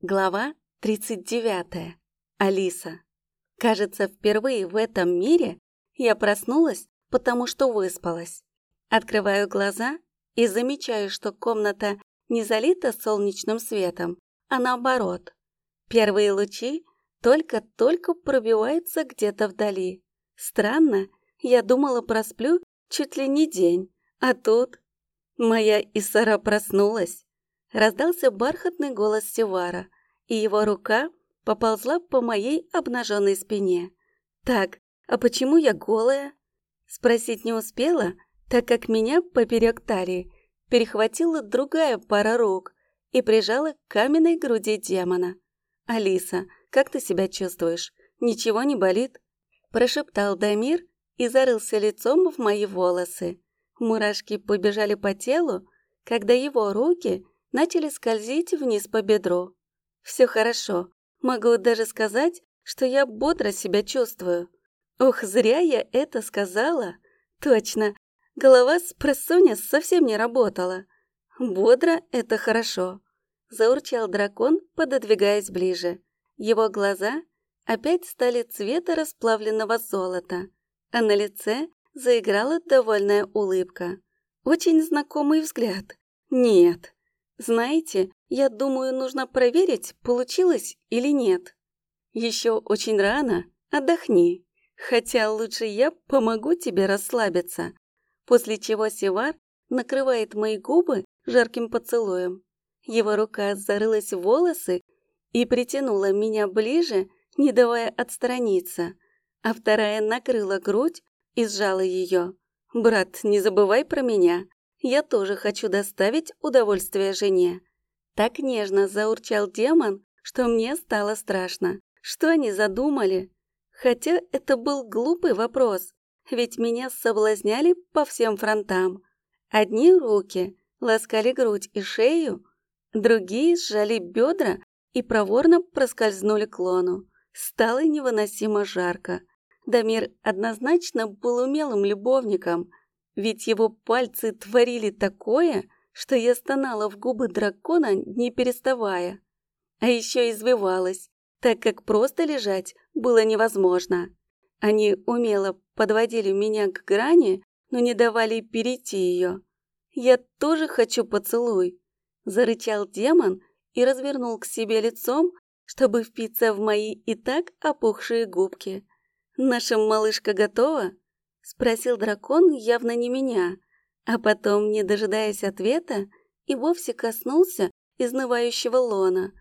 Глава 39. Алиса. Кажется, впервые в этом мире я проснулась, потому что выспалась. Открываю глаза и замечаю, что комната не залита солнечным светом, а наоборот. Первые лучи только-только пробиваются где-то вдали. Странно, я думала просплю чуть ли не день, а тут... Моя Исара проснулась. Раздался бархатный голос Севара, и его рука поползла по моей обнаженной спине. «Так, а почему я голая?» Спросить не успела, так как меня поперек талии перехватила другая пара рук и прижала к каменной груди демона. «Алиса, как ты себя чувствуешь? Ничего не болит?» Прошептал Дамир и зарылся лицом в мои волосы. Мурашки побежали по телу, когда его руки начали скользить вниз по бедру. Все хорошо. Могу даже сказать, что я бодро себя чувствую. Ох, зря я это сказала. Точно. Голова с просоня совсем не работала. Бодро — это хорошо. Заурчал дракон, пододвигаясь ближе. Его глаза опять стали цвета расплавленного золота, а на лице заиграла довольная улыбка. Очень знакомый взгляд. Нет, знаете, я думаю, нужно проверить, получилось или нет. Еще очень рано, отдохни. Хотя лучше я помогу тебе расслабиться. После чего Севар накрывает мои губы жарким поцелуем. Его рука зарылась в волосы и притянула меня ближе, не давая отстраниться, а вторая накрыла грудь и сжала ее. «Брат, не забывай про меня. Я тоже хочу доставить удовольствие жене. Так нежно заурчал демон, что мне стало страшно. Что они задумали? Хотя это был глупый вопрос, ведь меня соблазняли по всем фронтам. Одни руки ласкали грудь и шею, другие сжали бедра и проворно проскользнули к лону. Стало невыносимо жарко. Дамир однозначно был умелым любовником, ведь его пальцы творили такое, что я стонала в губы дракона, не переставая. А еще извивалась, так как просто лежать было невозможно. Они умело подводили меня к грани, но не давали перейти ее. «Я тоже хочу поцелуй!» – зарычал демон и развернул к себе лицом, чтобы впиться в мои и так опухшие губки. «Наша малышка готова?» Спросил дракон явно не меня, а потом, не дожидаясь ответа, и вовсе коснулся изнывающего лона.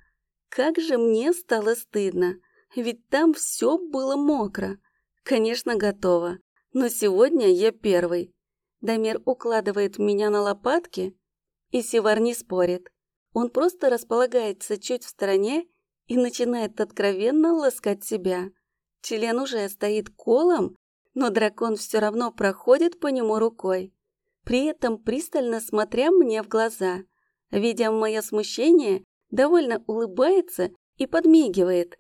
Как же мне стало стыдно, ведь там все было мокро. Конечно, готово, но сегодня я первый. Дамир укладывает меня на лопатки, и Севар не спорит. Он просто располагается чуть в стороне и начинает откровенно ласкать себя. Член уже стоит колом, но дракон все равно проходит по нему рукой, при этом пристально смотря мне в глаза. Видя мое смущение, довольно улыбается и подмигивает.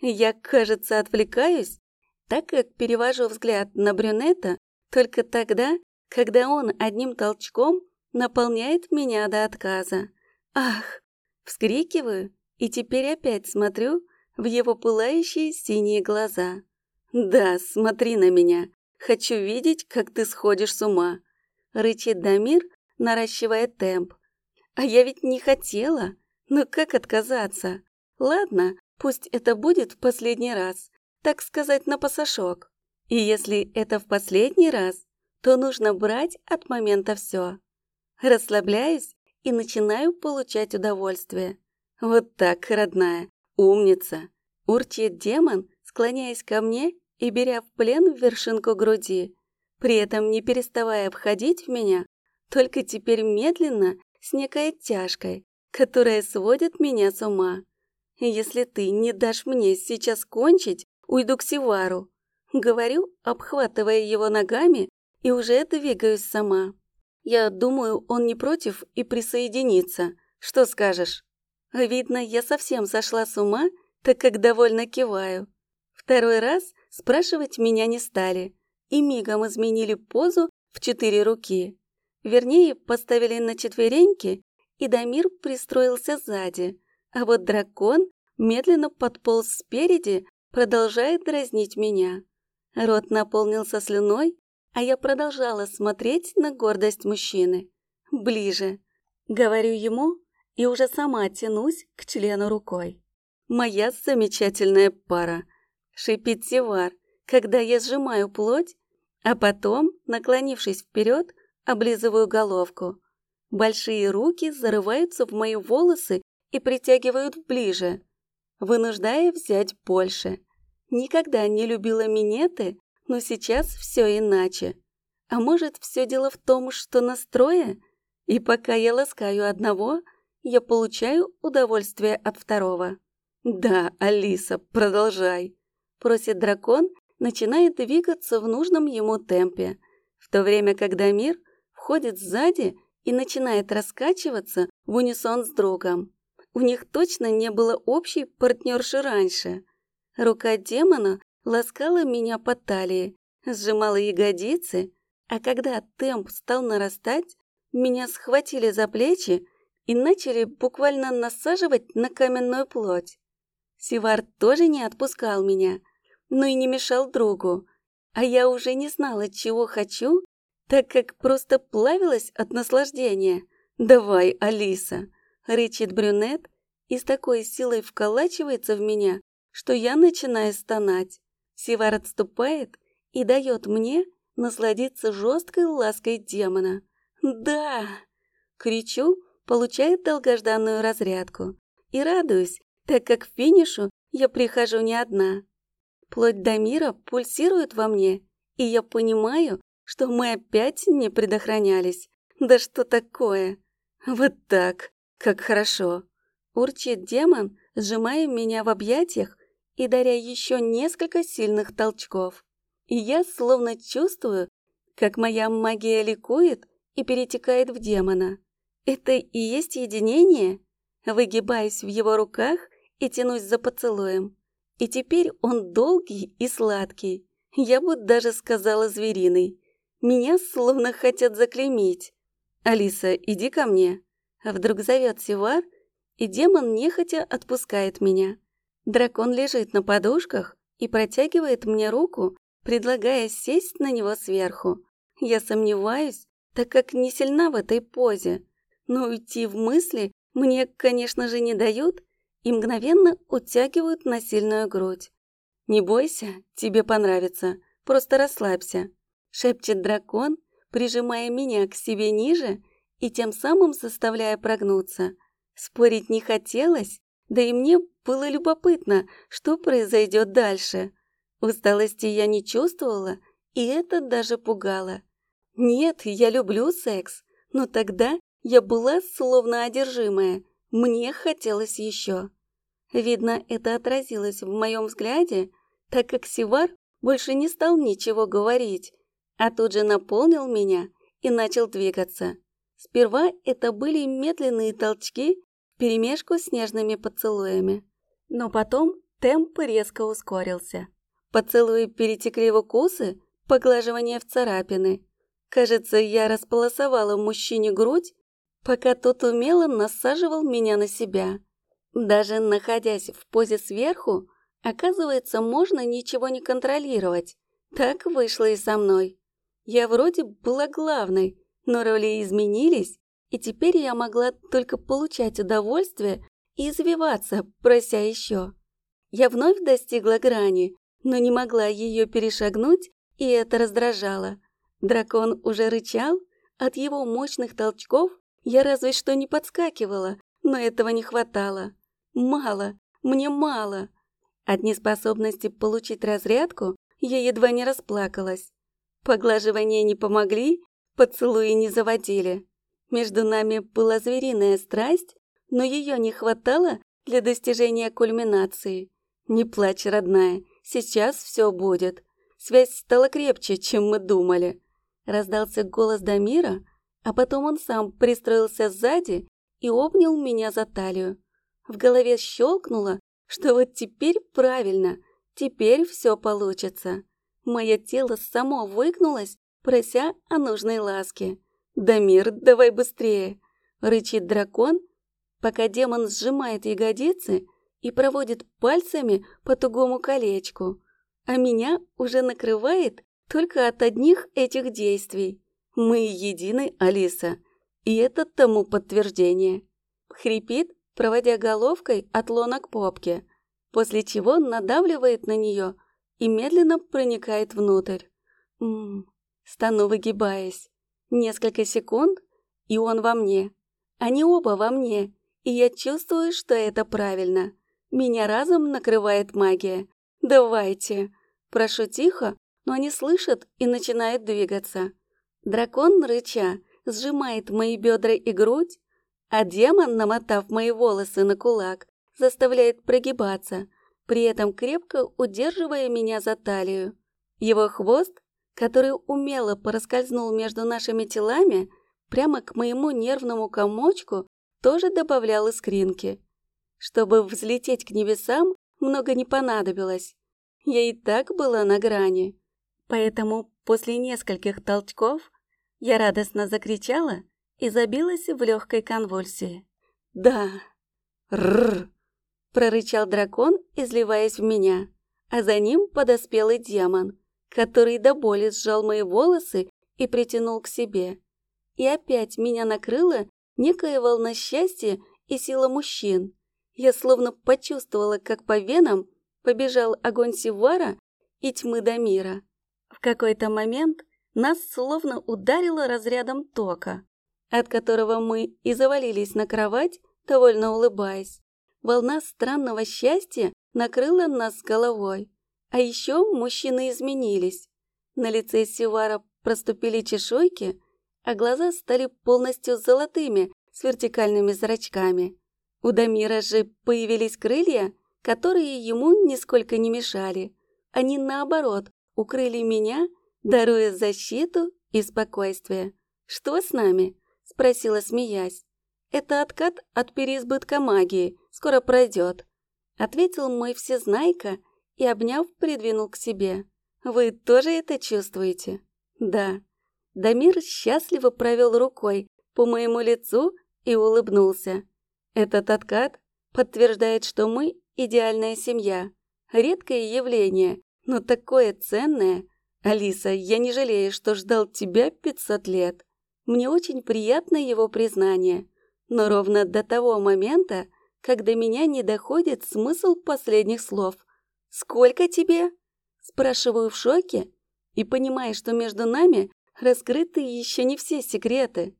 Я, кажется, отвлекаюсь, так как перевожу взгляд на брюнета только тогда, когда он одним толчком наполняет меня до отказа. Ах! Вскрикиваю и теперь опять смотрю в его пылающие синие глаза. «Да, смотри на меня. Хочу видеть, как ты сходишь с ума», — рычит Дамир, наращивая темп. «А я ведь не хотела. Ну как отказаться? Ладно, пусть это будет в последний раз, так сказать, на пасашок. И если это в последний раз, то нужно брать от момента все. Расслабляюсь и начинаю получать удовольствие. Вот так, родная, умница. Урчит демон, склоняясь ко мне и беря в плен вершинку груди, при этом не переставая обходить в меня, только теперь медленно, с некой тяжкой, которая сводит меня с ума. Если ты не дашь мне сейчас кончить, уйду к Сивару. Говорю, обхватывая его ногами, и уже двигаюсь сама. Я думаю, он не против и присоединится. Что скажешь? Видно, я совсем сошла с ума, так как довольно киваю. Второй раз Спрашивать меня не стали и мигом изменили позу в четыре руки. Вернее, поставили на четвереньки, и Дамир пристроился сзади, А вот дракон медленно подполз спереди, продолжает дразнить меня. Рот наполнился слюной, а я продолжала смотреть на гордость мужчины. Ближе. Говорю ему и уже сама тянусь к члену рукой. Моя замечательная пара. Шипит Севар, когда я сжимаю плоть, а потом, наклонившись вперед, облизываю головку. Большие руки зарываются в мои волосы и притягивают ближе, вынуждая взять больше. Никогда не любила минеты, но сейчас все иначе. А может, все дело в том, что настроя? И пока я ласкаю одного, я получаю удовольствие от второго. «Да, Алиса, продолжай», — просит дракон, начинает двигаться в нужном ему темпе, в то время как Дамир входит сзади и начинает раскачиваться в унисон с другом. У них точно не было общей партнерши раньше. Рука демона ласкала меня по талии, сжимала ягодицы, а когда темп стал нарастать, меня схватили за плечи и начали буквально насаживать на каменную плоть. Сивар тоже не отпускал меня, но и не мешал другу, а я уже не знала, чего хочу, так как просто плавилась от наслаждения. «Давай, Алиса!» — рычит брюнет и с такой силой вколачивается в меня, что я начинаю стонать. Сивар отступает и дает мне насладиться жесткой лаской демона. «Да!» — кричу, получает долгожданную разрядку. И радуюсь, так как к финишу я прихожу не одна. Плоть Дамира пульсирует во мне, и я понимаю, что мы опять не предохранялись. Да что такое? Вот так, как хорошо. Урчит демон, сжимая меня в объятиях и даря еще несколько сильных толчков. И я словно чувствую, как моя магия ликует и перетекает в демона. Это и есть единение? Выгибаюсь в его руках и тянусь за поцелуем. И теперь он долгий и сладкий. Я бы даже сказала звериный. Меня словно хотят заклеймить. «Алиса, иди ко мне». Вдруг зовет Сивар, и демон нехотя отпускает меня. Дракон лежит на подушках и протягивает мне руку, предлагая сесть на него сверху. Я сомневаюсь, так как не сильна в этой позе, но уйти в мысли мне, конечно же, не дают и мгновенно утягивают на сильную грудь. «Не бойся, тебе понравится, просто расслабься», — шепчет дракон, прижимая меня к себе ниже и тем самым заставляя прогнуться. Спорить не хотелось, да и мне было любопытно, что произойдет дальше. Усталости я не чувствовала, и это даже пугало. Нет, я люблю секс, но тогда я была словно одержимая. Мне хотелось еще. Видно, это отразилось в моем взгляде, так как Сивар больше не стал ничего говорить, а тут же наполнил меня и начал двигаться. Сперва это были медленные толчки вперемешку с нежными поцелуями. Но потом темп резко ускорился. Поцелуи перетекли в укусы, поглаживание в царапины. Кажется, я располосовала мужчине грудь, пока тот умело насаживал меня на себя. Даже находясь в позе сверху, оказывается, можно ничего не контролировать. Так вышло и со мной. Я вроде была главной, но роли изменились, и теперь я могла только получать удовольствие и извиваться, прося еще. Я вновь достигла грани, но не могла ее перешагнуть, и это раздражало. Дракон уже рычал, от его мощных толчков я разве что не подскакивала, но этого не хватало. Мало, мне мало. От неспособности получить разрядку я едва не расплакалась. Поглаживания не помогли, поцелуи не заводили. Между нами была звериная страсть, но ее не хватало для достижения кульминации. Не плачь, родная, сейчас все будет. Связь стала крепче, чем мы думали. Раздался голос Дамира, а потом он сам пристроился сзади и обнял меня за талию. В голове щелкнуло, что вот теперь правильно, теперь все получится. Мое тело само выгнулось, прося о нужной ласке. «Дамир, давай быстрее!» — рычит дракон, пока демон сжимает ягодицы и проводит пальцами по тугому колечку, а меня уже накрывает только от одних этих действий. Мы едины, Алиса, и это тому подтверждение. Хрипит, проводя головкой от лона к попке, после чего надавливает на нее и медленно проникает внутрь. Ммм, стану выгибаясь. Несколько секунд, и он во мне. Они оба во мне, и я чувствую, что это правильно. Меня разом накрывает магия. Давайте. Прошу тихо, но они слышат и начинают двигаться. Дракон, рыча, сжимает мои бедра и грудь, а демон, намотав мои волосы на кулак, заставляет прогибаться, при этом крепко удерживая меня за талию. Его хвост, который умело проскользнул между нашими телами, прямо к моему нервному комочку, тоже добавлял искринки. Чтобы взлететь к небесам, много не понадобилось. Я и так была на грани. Поэтому после нескольких толчков я радостно закричала и забилась в легкой конвульсии. «Да!» «Рррр!» — прорычал дракон, изливаясь в меня, а за ним подоспел и демон, который до боли сжал мои волосы и притянул к себе. И опять меня накрыла некая волна счастья и сила мужчин. Я словно почувствовала, как по венам побежал огонь Сивара и тьмы до мира. В какой-то момент нас словно ударило разрядом тока, от которого мы и завалились на кровать, довольно улыбаясь. Волна странного счастья накрыла нас с головой. А еще мужчины изменились. На лице Сивара проступили чешуйки, а глаза стали полностью золотыми, с вертикальными зрачками. У Дамира же появились крылья, которые ему нисколько не мешали. Они, наоборот, укрыли меня, даруя защиту и спокойствие. «Что с нами?» – спросила, смеясь. «Это откат от переизбытка магии, скоро пройдет», – ответил мой всезнайка и, обняв, придвинул к себе. «Вы тоже это чувствуете?» «Да». Дамир счастливо провел рукой по моему лицу и улыбнулся. Этот откат подтверждает, что мы идеальная семья. Редкое явление, но такое ценное. Алиса, я не жалею, что ждал тебя 500 лет. Мне очень приятно его признание, но ровно до того момента, когда меня не доходит смысл последних слов. «Сколько тебе?» Спрашиваю в шоке и понимаю, что между нами раскрыты еще не все секреты.